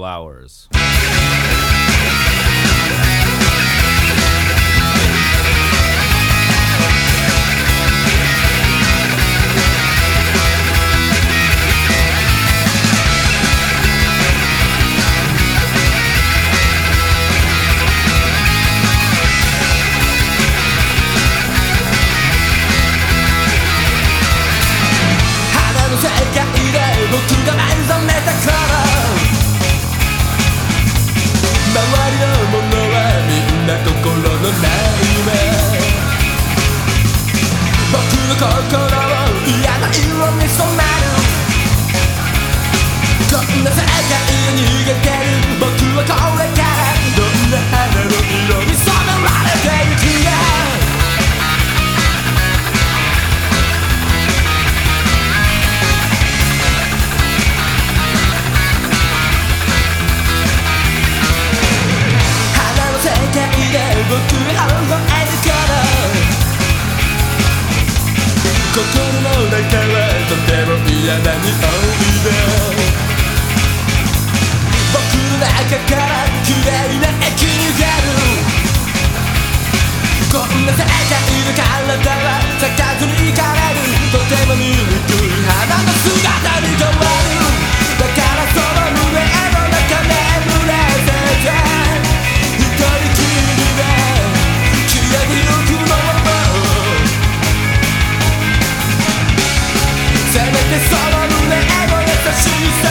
Flowers. に僕の中から綺麗な液に出る。こんな世界で体は咲かずにかれる。とても醜い十三。